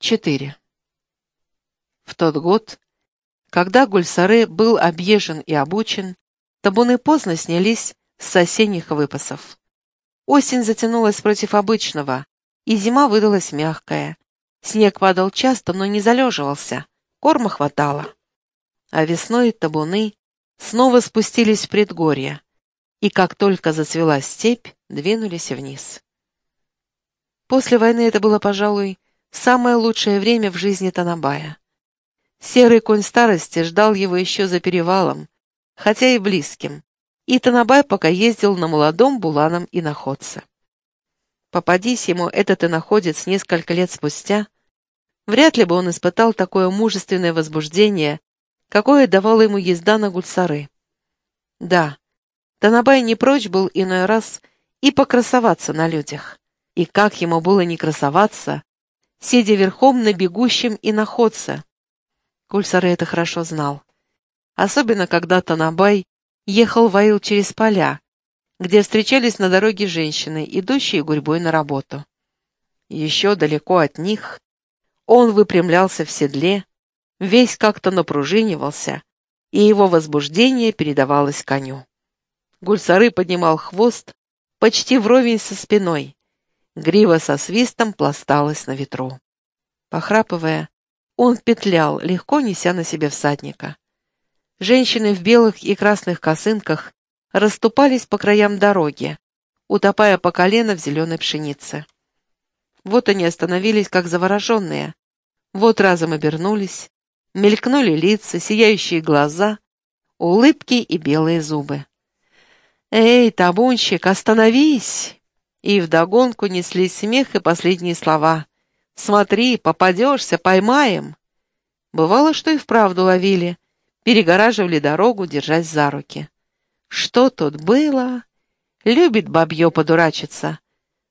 4. В тот год, когда Гульсаре был объезжен и обучен, табуны поздно снялись с осенних выпасов. Осень затянулась против обычного, и зима выдалась мягкая. Снег падал часто, но не залеживался, корма хватало. А весной табуны снова спустились в предгорье, и как только зацвела степь, двинулись вниз. После войны это было, пожалуй, Самое лучшее время в жизни Танабая. Серый конь старости ждал его еще за перевалом, хотя и близким, и Танабай пока ездил на молодом буланом иноходце. Попадись ему этот иноходец несколько лет спустя, вряд ли бы он испытал такое мужественное возбуждение, какое давала ему езда на гульсары. Да, Танабай не прочь был иной раз и покрасоваться на людях. И как ему было не красоваться, сидя верхом на бегущем и находце. Кульсаре это хорошо знал. Особенно, когда Танабай ехал в Аил через поля, где встречались на дороге женщины, идущие гурьбой на работу. Еще далеко от них он выпрямлялся в седле, весь как-то напружинивался, и его возбуждение передавалось коню. Гульсары поднимал хвост почти вровень со спиной, Грива со свистом пласталась на ветру. Похрапывая, он петлял, легко неся на себе всадника. Женщины в белых и красных косынках расступались по краям дороги, утопая по колено в зеленой пшенице. Вот они остановились, как завороженные. Вот разом обернулись, мелькнули лица, сияющие глаза, улыбки и белые зубы. «Эй, табунщик, остановись!» И вдогонку неслись смех и последние слова. «Смотри, попадешься, поймаем!» Бывало, что и вправду ловили, перегораживали дорогу, держась за руки. Что тут было? Любит бабье подурачиться.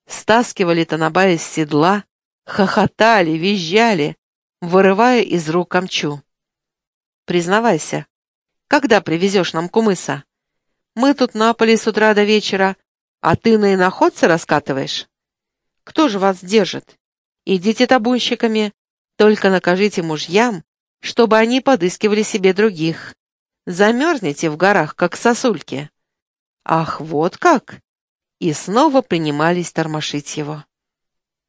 Стаскивали Танабая из седла, хохотали, визжали, вырывая из рук камчу. «Признавайся, когда привезешь нам кумыса? Мы тут на поле с утра до вечера, а ты на иноходце раскатываешь? Кто же вас держит? Идите табунщиками, только накажите мужьям, чтобы они подыскивали себе других. Замерзнете в горах, как сосульки. Ах, вот как! И снова принимались тормошить его.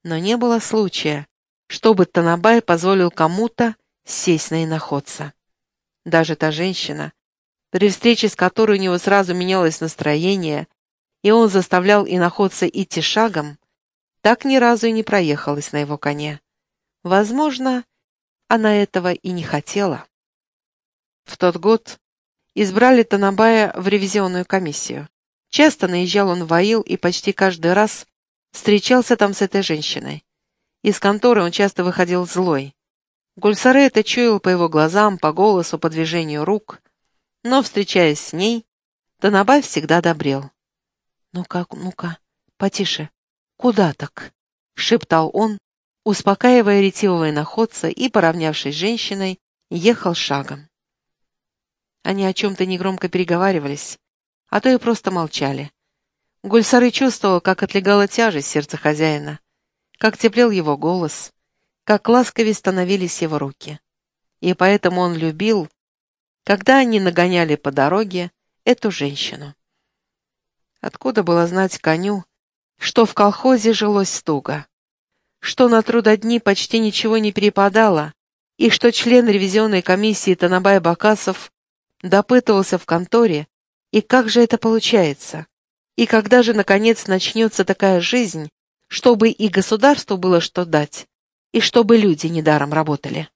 Но не было случая, чтобы Танабай позволил кому-то сесть на иноходца. Даже та женщина, при встрече с которой у него сразу менялось настроение, и он заставлял иноходца идти шагом, так ни разу и не проехалась на его коне. Возможно, она этого и не хотела. В тот год избрали Танабая в ревизионную комиссию. Часто наезжал он в Аил и почти каждый раз встречался там с этой женщиной. Из конторы он часто выходил злой. Гульсаре это чуял по его глазам, по голосу, по движению рук, но, встречаясь с ней, Танабай всегда добрел. «Ну-ка, ну-ка, потише. Куда так?» — шептал он, успокаивая ретивого находца и, поравнявшись с женщиной, ехал шагом. Они о чем-то негромко переговаривались, а то и просто молчали. Гульсары чувствовал, как отлегала тяжесть сердца хозяина, как теплел его голос, как ласковее становились его руки. И поэтому он любил, когда они нагоняли по дороге эту женщину. Откуда было знать коню, что в колхозе жилось туго, что на трудодни почти ничего не перепадало, и что член ревизионной комиссии Танабай Бакасов допытывался в конторе, и как же это получается, и когда же, наконец, начнется такая жизнь, чтобы и государству было что дать, и чтобы люди недаром работали.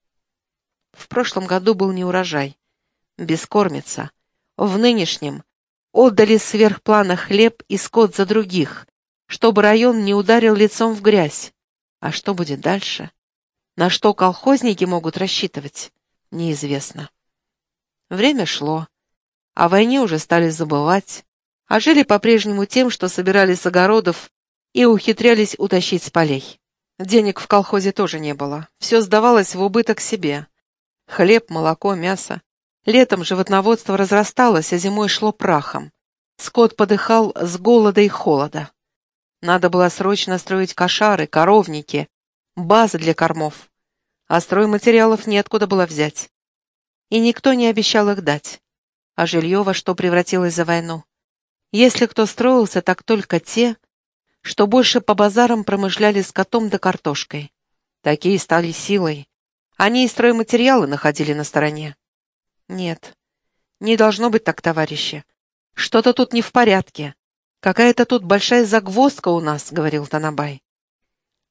В прошлом году был неурожай, бескормица, в нынешнем Отдали сверх плана хлеб и скот за других, чтобы район не ударил лицом в грязь. А что будет дальше? На что колхозники могут рассчитывать? Неизвестно. Время шло. О войне уже стали забывать, а жили по-прежнему тем, что собирали с огородов и ухитрялись утащить с полей. Денег в колхозе тоже не было. Все сдавалось в убыток себе. Хлеб, молоко, мясо. Летом животноводство разрасталось, а зимой шло прахом. Скот подыхал с голода и холода. Надо было срочно строить кошары, коровники, базы для кормов. а стройматериалов неоткуда было взять. И никто не обещал их дать. А жилье во что превратилось за войну? Если кто строился, так только те, что больше по базарам промышляли скотом да картошкой. Такие стали силой. Они и стройматериалы находили на стороне. Нет, не должно быть так, товарищи. Что-то тут не в порядке. Какая-то тут большая загвоздка у нас, говорил Танабай.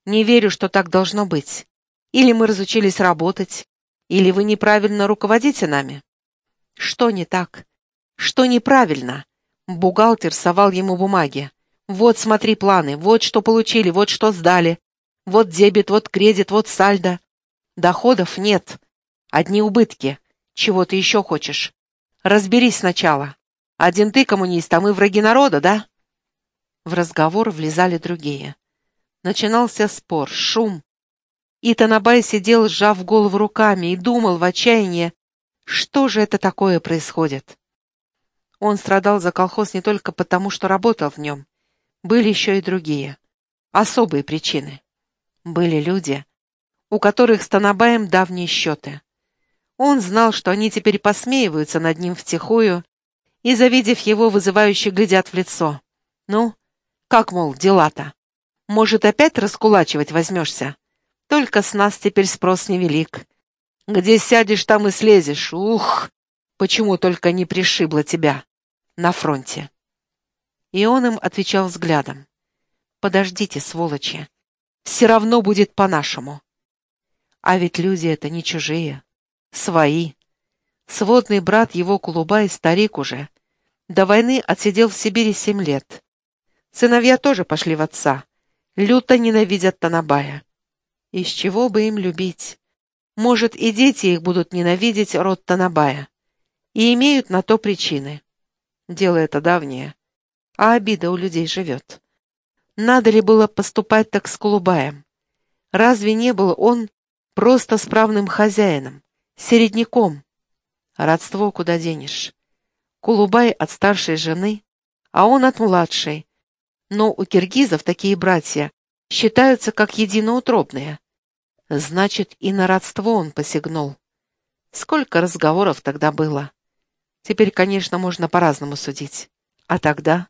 Не верю, что так должно быть. Или мы разучились работать, или вы неправильно руководите нами. Что не так? Что неправильно? Бухгалтер совал ему бумаги. «Вот, смотри планы, вот что получили, вот что сдали. Вот дебет, вот кредит, вот сальдо. Доходов нет. Одни убытки. Чего ты еще хочешь? Разберись сначала. Один ты коммунист, а мы враги народа, да?» В разговор влезали другие. Начинался спор, шум. И Танабай сидел, сжав голову руками, и думал в отчаянии, что же это такое происходит. Он страдал за колхоз не только потому, что работал в нем. Были еще и другие, особые причины. Были люди, у которых с Танабаем давние счеты. Он знал, что они теперь посмеиваются над ним втихую и, завидев его, вызывающе глядят в лицо. «Ну, как, мол, дела-то? Может, опять раскулачивать возьмешься? Только с нас теперь спрос невелик. Где сядешь, там и слезешь. Ух! Почему только не пришибло тебя?» на фронте. И он им отвечал взглядом. «Подождите, сволочи, все равно будет по-нашему». А ведь люди это не чужие, свои. Сводный брат его Кулубай, старик уже, до войны отсидел в Сибири семь лет. Сыновья тоже пошли в отца, люто ненавидят Танабая. Из чего бы им любить? Может, и дети их будут ненавидеть род Танабая. И имеют на то причины. Дело это давнее, а обида у людей живет. Надо ли было поступать так с Кулубаем? Разве не был он просто справным хозяином, середняком? Родство куда денешь? Кулубай от старшей жены, а он от младшей. Но у киргизов такие братья считаются как единоутробные. Значит, и на родство он посягнул. Сколько разговоров тогда было. Теперь, конечно, можно по-разному судить. А тогда?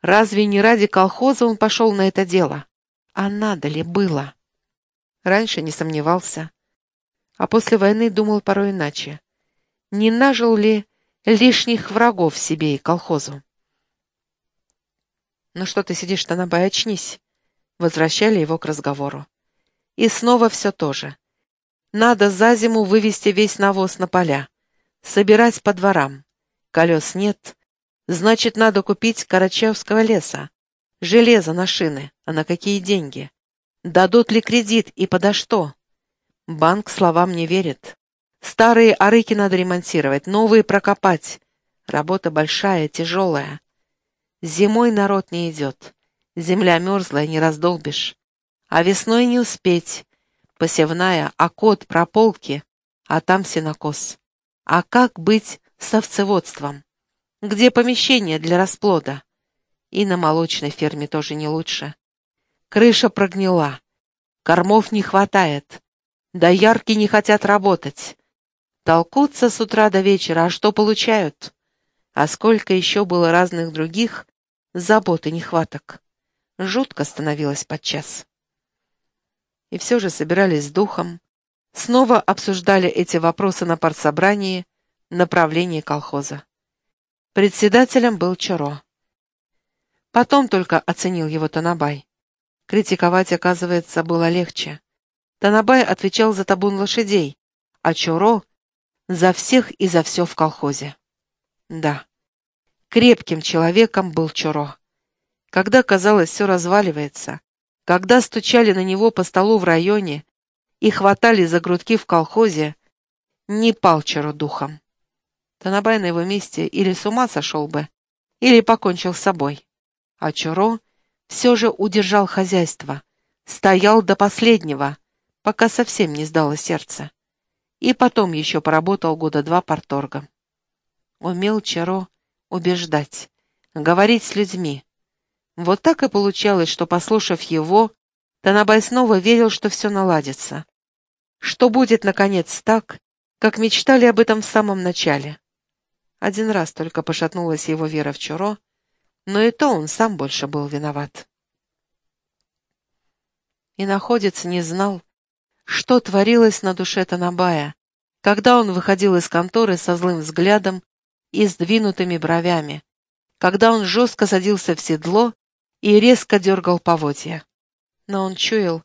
Разве не ради колхоза он пошел на это дело? А надо ли было? Раньше не сомневался. А после войны думал порой иначе. Не нажил ли лишних врагов себе и колхозу? «Ну что ты сидишь-то на бай, очнись!» Возвращали его к разговору. И снова все то же. Надо за зиму вывести весь навоз на поля собирать по дворам. Колес нет, значит, надо купить карачевского леса. Железо на шины, а на какие деньги? Дадут ли кредит и подо что? Банк словам не верит. Старые арыки надо ремонтировать, новые прокопать. Работа большая, тяжелая. Зимой народ не идет. Земля мерзлая, не раздолбишь. А весной не успеть. Посевная, окот, прополки, а там сенокос. А как быть с овцеводством? Где помещение для расплода? И на молочной ферме тоже не лучше. Крыша прогнила. Кормов не хватает. Доярки не хотят работать. Толкутся с утра до вечера, а что получают? А сколько еще было разных других забот и нехваток. Жутко становилось подчас. И все же собирались с духом, Снова обсуждали эти вопросы на партсобрании направлении колхоза. Председателем был Чаро. Потом только оценил его Танабай. Критиковать, оказывается, было легче. Танабай отвечал за табун лошадей, а Чуро — за всех и за все в колхозе. Да, крепким человеком был Чуро. Когда, казалось, все разваливается, когда стучали на него по столу в районе, и хватали за грудки в колхозе, не пал Чаро духом. Танабай на его месте или с ума сошел бы, или покончил с собой. А Чуро все же удержал хозяйство, стоял до последнего, пока совсем не сдало сердце. И потом еще поработал года два порторгом. Умел Чаро убеждать, говорить с людьми. Вот так и получалось, что, послушав его, Танабай снова верил, что все наладится что будет, наконец, так, как мечтали об этом в самом начале. Один раз только пошатнулась его вера в Чуро, но и то он сам больше был виноват. И находец не знал, что творилось на душе Танабая, когда он выходил из конторы со злым взглядом и сдвинутыми бровями, когда он жестко садился в седло и резко дергал поводья. Но он чуял,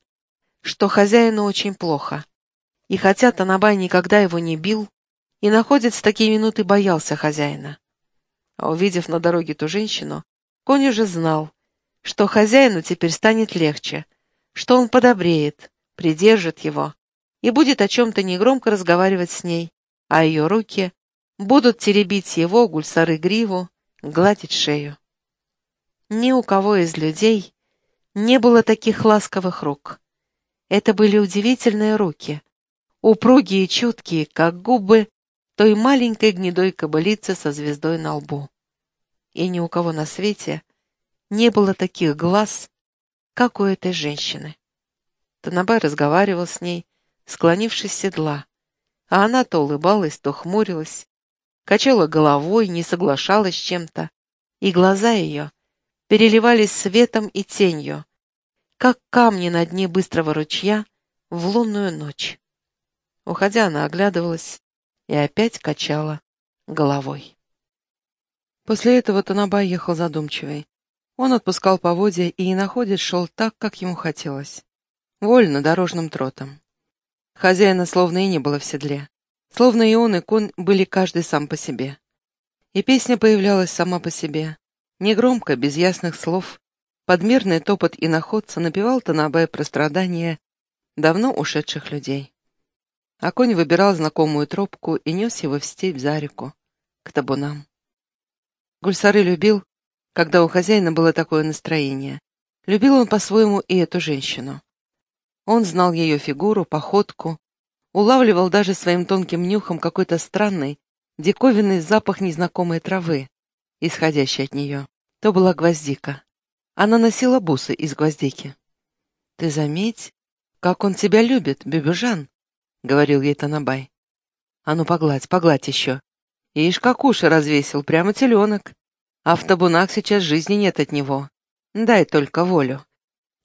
что хозяину очень плохо, и хотя Танабай никогда его не бил, и находец такие минуты боялся хозяина. А увидев на дороге ту женщину, конь уже знал, что хозяину теперь станет легче, что он подобреет, придержит его и будет о чем-то негромко разговаривать с ней, а ее руки будут теребить его, гульсары гриву, гладить шею. Ни у кого из людей не было таких ласковых рук. Это были удивительные руки, упругие и чуткие, как губы той маленькой гнедой кобылицы со звездой на лбу. И ни у кого на свете не было таких глаз, как у этой женщины. Танабай разговаривал с ней, склонившись с седла, а она то улыбалась, то хмурилась, качала головой, не соглашалась с чем-то, и глаза ее переливались светом и тенью, как камни на дне быстрого ручья в лунную ночь. Уходя, она оглядывалась и опять качала головой. После этого Танабай ехал задумчивый. Он отпускал поводья и находит шел так, как ему хотелось. Вольно, дорожным тротом. Хозяина словно и не было в седле. Словно и он, и конь были каждый сам по себе. И песня появлялась сама по себе. Негромко, без ясных слов, подмерный топот и находца напевал Танабай про страдания давно ушедших людей. А конь выбирал знакомую тропку и нес его в степь за реку, к табунам. Гульсары любил, когда у хозяина было такое настроение. Любил он по-своему и эту женщину. Он знал ее фигуру, походку, улавливал даже своим тонким нюхом какой-то странный, диковинный запах незнакомой травы, исходящий от нее. То была гвоздика. Она носила бусы из гвоздики. «Ты заметь, как он тебя любит, Бебюжан», — говорил ей Танабай. «А ну погладь, погладь еще. Ишь, как уши развесил, прямо теленок. А в табунах сейчас жизни нет от него. Дай только волю.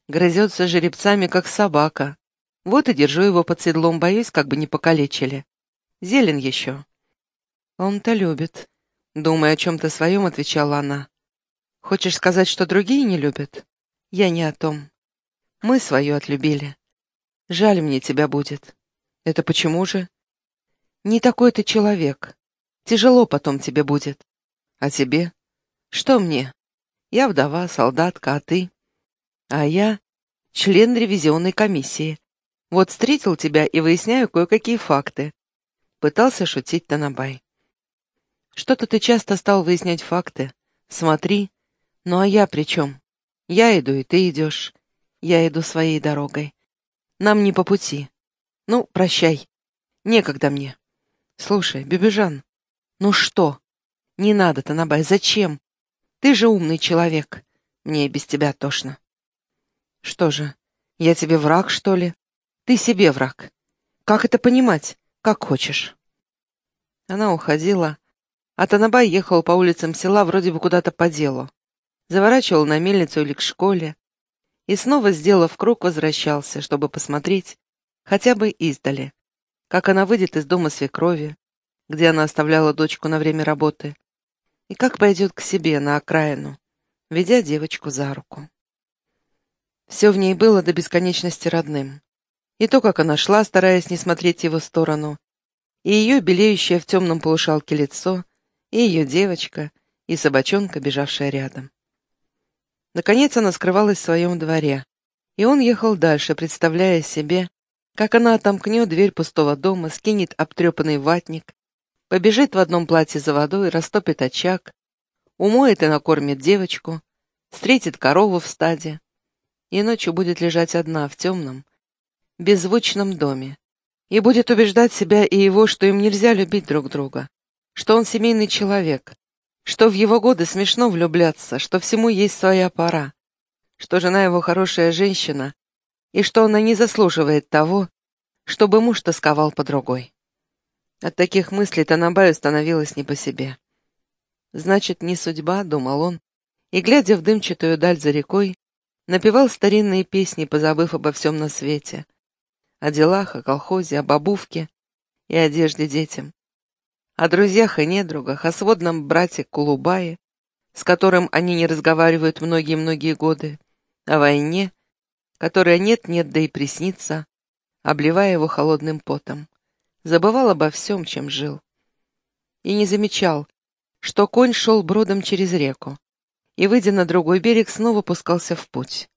Грызется жеребцами, как собака. Вот и держу его под седлом, боюсь, как бы не покалечили. Зелен еще». «Он-то любит», — думая о чем-то своем, отвечала она. «Хочешь сказать, что другие не любят? Я не о том. Мы свое отлюбили. Жаль мне тебя будет». Это почему же? Не такой ты человек. Тяжело потом тебе будет. А тебе? Что мне? Я вдова, солдатка, а ты? А я член ревизионной комиссии. Вот встретил тебя и выясняю кое-какие факты. Пытался шутить Танабай. Что-то ты часто стал выяснять факты. Смотри. Ну а я при чем? Я иду, и ты идешь. Я иду своей дорогой. Нам не по пути. Ну, прощай. Некогда мне. Слушай, Бебежан, ну что? Не надо, Танабай, зачем? Ты же умный человек. Мне и без тебя тошно. Что же, я тебе враг, что ли? Ты себе враг. Как это понимать? Как хочешь. Она уходила, а Танабай ехал по улицам села вроде бы куда-то по делу. Заворачивал на мельницу или к школе. И снова, сделав круг, возвращался, чтобы посмотреть, хотя бы издали, как она выйдет из дома свекрови, где она оставляла дочку на время работы, и как пойдет к себе на окраину, ведя девочку за руку. Все в ней было до бесконечности родным. И то, как она шла, стараясь не смотреть его сторону, и ее белеющее в темном полушалке лицо, и ее девочка, и собачонка, бежавшая рядом. Наконец она скрывалась в своем дворе, и он ехал дальше, представляя себе, как она отомкнет дверь пустого дома, скинет обтрепанный ватник, побежит в одном платье за водой, растопит очаг, умоет и накормит девочку, встретит корову в стаде, и ночью будет лежать одна в темном, беззвучном доме, и будет убеждать себя и его, что им нельзя любить друг друга, что он семейный человек, что в его годы смешно влюбляться, что всему есть своя пора, что жена его хорошая женщина, и что она не заслуживает того, чтобы муж тосковал по другой. От таких мыслей Танабаю становилось не по себе. «Значит, не судьба», — думал он, и, глядя в дымчатую даль за рекой, напевал старинные песни, позабыв обо всем на свете. О делах, о колхозе, об обувке и одежде детям. О друзьях и недругах, о сводном брате Кулубае, с которым они не разговаривают многие-многие годы, о войне, которая нет-нет, да и приснится, обливая его холодным потом. Забывал обо всем, чем жил. И не замечал, что конь шел бродом через реку, и, выйдя на другой берег, снова пускался в путь.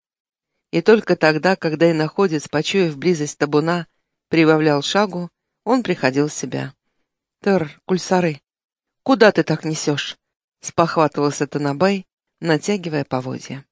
И только тогда, когда и находец, почуяв близость табуна, прибавлял шагу, он приходил в себя. «Тер, кульсары, куда ты так несешь?» — спохватывался Танабай, натягивая поводья.